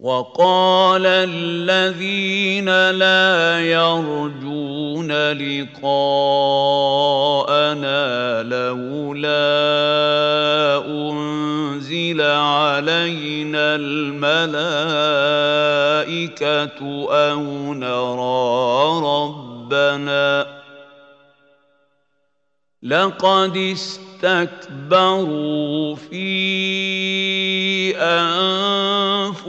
وقال الذين لا يرجون لقاءنا لولا أنزل علينا الملائكة أو نرى ربنا لقد استكبروا في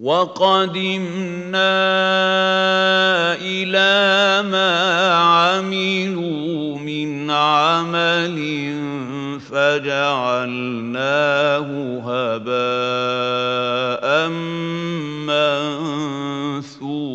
وقدمنا إلى ما عملوا من عمل فجعلناه هباء منثورا.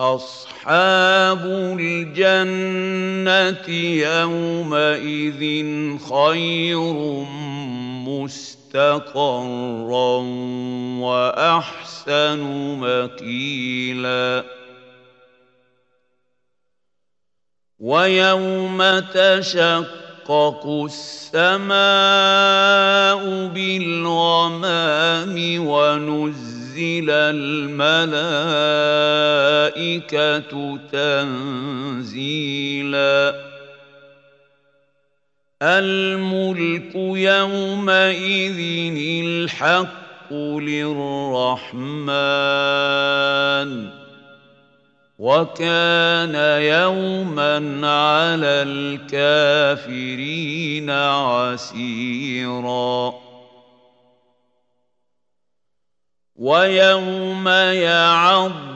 أصحاب الجنة يومئذ خير مستقرا وأحسن مقيلا. ويوم تشقق السماء بالغمام ونزل الملائكة تنزيلا. الملك يومئذ الحق للرحمن وكان يوما على الكافرين عسيرا ويوم يعض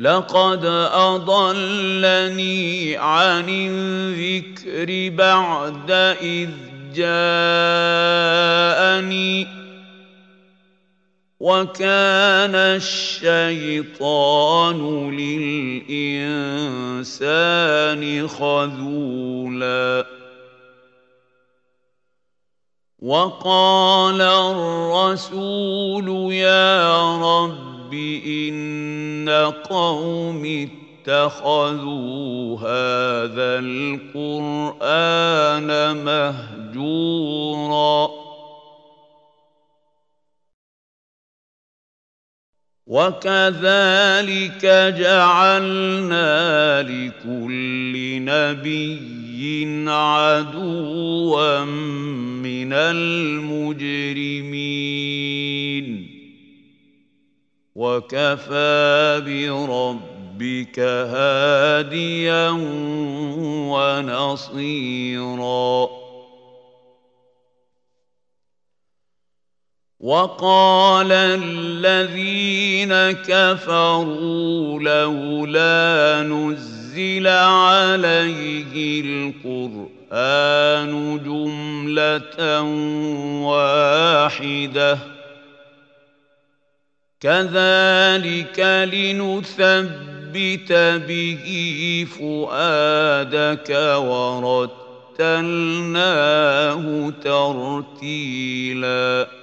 لقد أضلني عن الذكر بعد إذ جاءني وكان الشيطان للإنسان خذولا وقال الرسول يا رب رب إن قوم اتخذوا هذا القرآن مهجورا. وكذلك جعلنا لكل نبي عدوا من المجرمين. وكفى بربك هاديا ونصيرا. وقال الذين كفروا لولا نزل عليه القرآن جملة واحدة. كذلك لنثبت به فؤادك ورتلناه ترتيلاً.